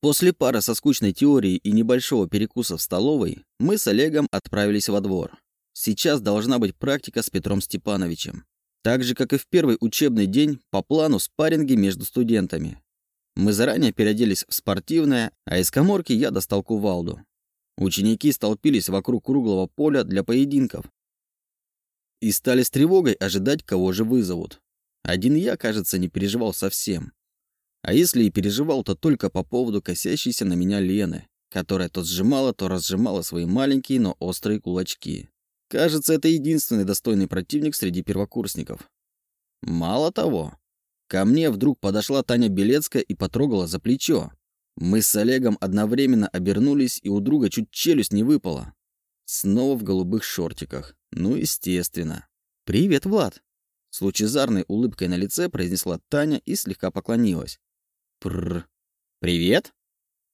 После пары со скучной теорией и небольшого перекуса в столовой мы с Олегом отправились во двор. Сейчас должна быть практика с Петром Степановичем. Так же, как и в первый учебный день, по плану спарринги между студентами. Мы заранее переоделись в спортивное, а из коморки я достал кувалду. Ученики столпились вокруг круглого поля для поединков. И стали с тревогой ожидать, кого же вызовут. Один я, кажется, не переживал совсем. А если и переживал, то только по поводу косящейся на меня Лены, которая то сжимала, то разжимала свои маленькие, но острые кулачки. Кажется, это единственный достойный противник среди первокурсников. Мало того, ко мне вдруг подошла Таня Белецкая и потрогала за плечо. Мы с Олегом одновременно обернулись, и у друга чуть челюсть не выпала. Снова в голубых шортиках. Ну, естественно. «Привет, Влад!» С лучезарной улыбкой на лице произнесла Таня и слегка поклонилась. Прррр. «Привет?»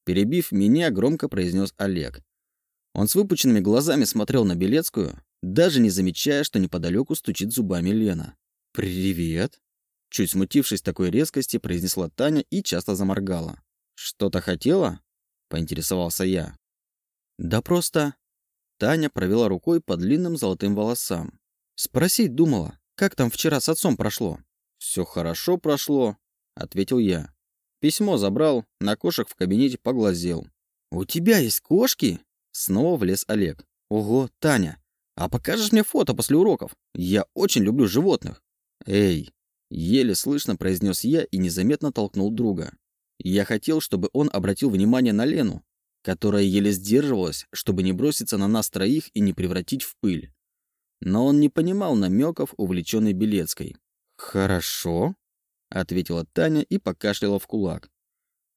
Перебив меня, громко произнес Олег. Он с выпученными глазами смотрел на Белецкую, даже не замечая, что неподалеку стучит зубами Лена. «Привет!» Чуть смутившись такой резкости, произнесла Таня и часто заморгала. «Что-то хотела?» — поинтересовался я. «Да просто...» Таня провела рукой по длинным золотым волосам. «Спросить думала, как там вчера с отцом прошло?» «Все хорошо прошло», — ответил я. Письмо забрал, на кошек в кабинете поглазел. «У тебя есть кошки?» Снова влез Олег. «Ого, Таня, а покажешь мне фото после уроков? Я очень люблю животных». «Эй!» Еле слышно произнес я и незаметно толкнул друга. Я хотел, чтобы он обратил внимание на Лену, которая еле сдерживалась, чтобы не броситься на нас троих и не превратить в пыль. Но он не понимал намеков, увлеченной Белецкой. «Хорошо», ответила Таня и покашляла в кулак.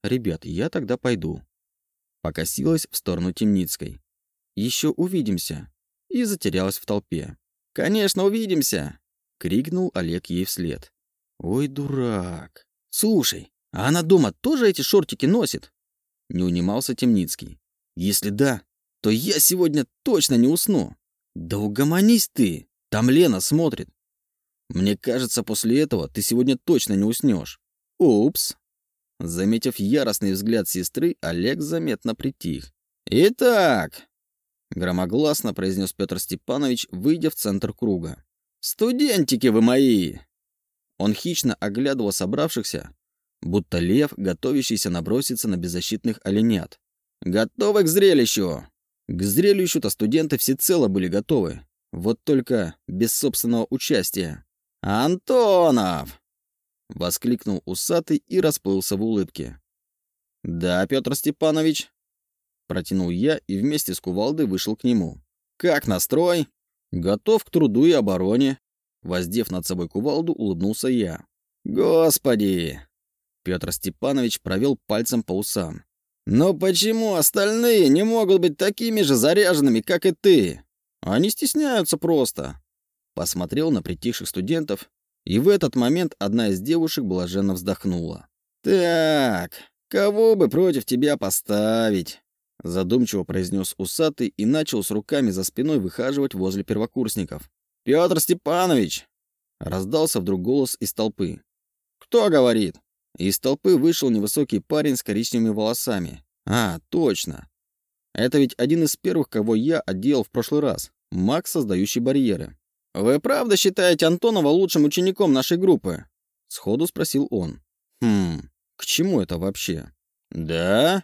«Ребят, я тогда пойду». Покосилась в сторону Темницкой. «Еще увидимся». И затерялась в толпе. «Конечно, увидимся!» — крикнул Олег ей вслед. «Ой, дурак! Слушай, а она дома тоже эти шортики носит?» Не унимался Темницкий. «Если да, то я сегодня точно не усну». «Да угомонись ты! Там Лена смотрит. Мне кажется, после этого ты сегодня точно не уснешь. Упс. Заметив яростный взгляд сестры, Олег заметно притих. Итак, громогласно произнес Петр Степанович, выйдя в центр круга. Студентики вы мои! Он хищно оглядывал собравшихся, будто лев, готовящийся наброситься на беззащитных оленят. Готовы к зрелищу! К зрелищу-то студенты всецело были готовы. Вот только без собственного участия. «Антонов!» — воскликнул усатый и расплылся в улыбке. «Да, Петр Степанович?» Протянул я и вместе с кувалдой вышел к нему. «Как настрой?» «Готов к труду и обороне». Воздев над собой кувалду, улыбнулся я. «Господи!» Петр Степанович провел пальцем по усам. «Но почему остальные не могут быть такими же заряженными, как и ты? Они стесняются просто посмотрел на притихших студентов, и в этот момент одна из девушек блаженно вздохнула. «Так, кого бы против тебя поставить?» Задумчиво произнес усатый и начал с руками за спиной выхаживать возле первокурсников. «Петр Степанович!» Раздался вдруг голос из толпы. «Кто говорит?» Из толпы вышел невысокий парень с коричневыми волосами. «А, точно. Это ведь один из первых, кого я отделал в прошлый раз. Макс, создающий барьеры. «Вы правда считаете Антонова лучшим учеником нашей группы?» Сходу спросил он. «Хм, к чему это вообще?» «Да?»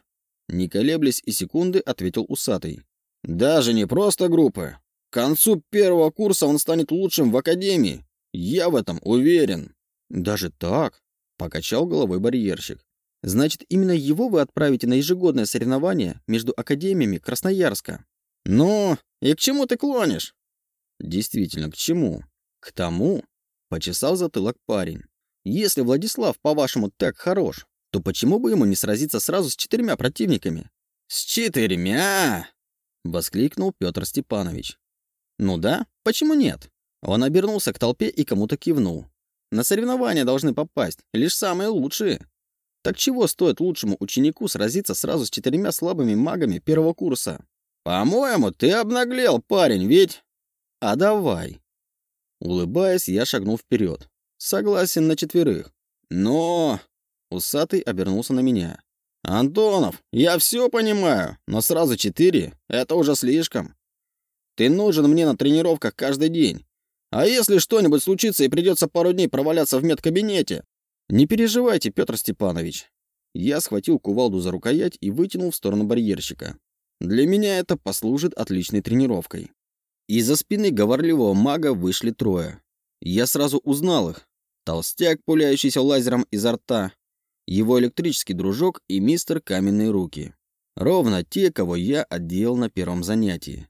Не колеблясь и секунды, ответил усатый. «Даже не просто группы. К концу первого курса он станет лучшим в академии. Я в этом уверен». «Даже так?» — покачал головой барьерщик. «Значит, именно его вы отправите на ежегодное соревнование между академиями Красноярска?» «Ну, и к чему ты клонишь?» Действительно, к чему? К тому, почесал затылок парень. Если Владислав, по-вашему, так хорош, то почему бы ему не сразиться сразу с четырьмя противниками? С четырьмя? Воскликнул Петр Степанович. Ну да, почему нет? Он обернулся к толпе и кому-то кивнул. На соревнования должны попасть лишь самые лучшие. Так чего стоит лучшему ученику сразиться сразу с четырьмя слабыми магами первого курса? По-моему, ты обнаглел, парень, ведь... «А давай!» Улыбаясь, я шагнул вперед. «Согласен на четверых. Но...» Усатый обернулся на меня. «Антонов, я все понимаю, но сразу четыре — это уже слишком. Ты нужен мне на тренировках каждый день. А если что-нибудь случится и придется пару дней проваляться в медкабинете? Не переживайте, Петр Степанович». Я схватил кувалду за рукоять и вытянул в сторону барьерщика. Для меня это послужит отличной тренировкой. Из-за спины говорливого мага вышли трое. Я сразу узнал их. Толстяк, пуляющийся лазером изо рта, его электрический дружок и мистер Каменные Руки. Ровно те, кого я отделал на первом занятии.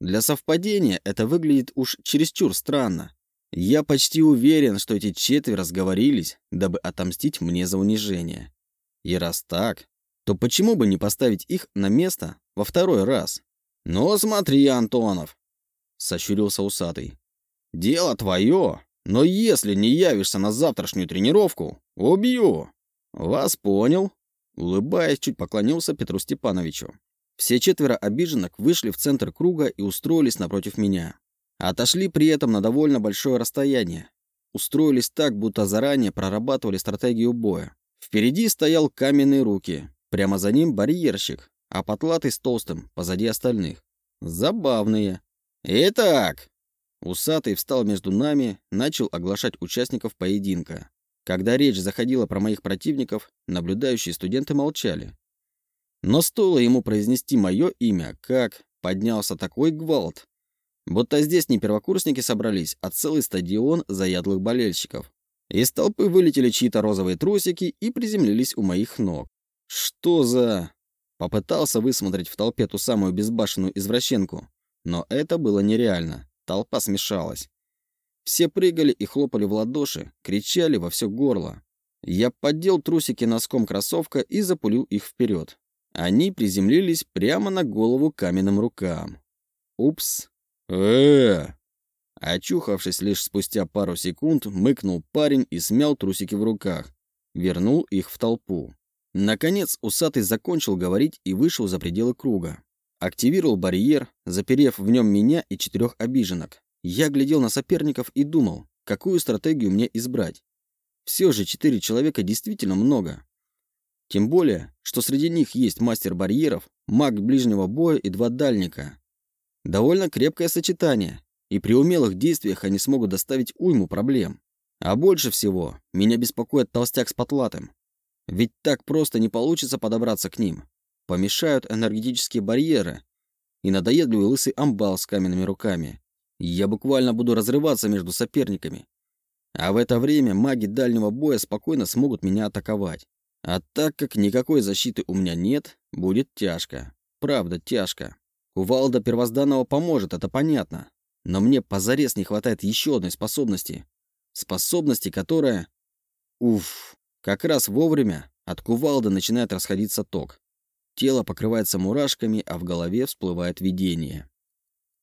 Для совпадения это выглядит уж чересчур странно. Я почти уверен, что эти четверо сговорились, дабы отомстить мне за унижение. И раз так, то почему бы не поставить их на место во второй раз? «Ну, смотри, Антонов!» — сощурился усатый. «Дело твое, но если не явишься на завтрашнюю тренировку, убью!» «Вас понял», — улыбаясь, чуть поклонился Петру Степановичу. Все четверо обиженок вышли в центр круга и устроились напротив меня. Отошли при этом на довольно большое расстояние. Устроились так, будто заранее прорабатывали стратегию боя. Впереди стоял каменные руки, прямо за ним барьерщик, а потлатый с толстым, позади остальных. Забавные. «Итак!» Усатый встал между нами, начал оглашать участников поединка. Когда речь заходила про моих противников, наблюдающие студенты молчали. Но стоило ему произнести мое имя, как поднялся такой гвалт, будто здесь не первокурсники собрались, а целый стадион заядлых болельщиков. Из толпы вылетели чьи-то розовые трусики и приземлились у моих ног. Что за... Попытался высмотреть в толпе ту самую безбашенную извращенку, но это было нереально. Толпа смешалась. Все прыгали и хлопали в ладоши, кричали во все горло. Я поддел трусики носком кроссовка и запулил их вперед. Они приземлились прямо на голову каменным рукам. Упс. э Очухавшись лишь спустя пару секунд, мыкнул парень и смял трусики в руках. Вернул их в толпу. Наконец усатый закончил говорить и вышел за пределы круга. Активировал барьер, заперев в нем меня и четырех обиженок. Я глядел на соперников и думал, какую стратегию мне избрать. Все же четыре человека действительно много. Тем более, что среди них есть мастер барьеров, маг ближнего боя и два дальника. Довольно крепкое сочетание, и при умелых действиях они смогут доставить уйму проблем. А больше всего меня беспокоит толстяк с потлатым. Ведь так просто не получится подобраться к ним. Помешают энергетические барьеры и надоедливый лысый амбал с каменными руками. Я буквально буду разрываться между соперниками. А в это время маги дальнего боя спокойно смогут меня атаковать. А так как никакой защиты у меня нет, будет тяжко. Правда, тяжко. Кувалда первозданного поможет, это понятно. Но мне позарез не хватает еще одной способности. Способности, которая... Уф, как раз вовремя от кувалды начинает расходиться ток. Тело покрывается мурашками, а в голове всплывает видение.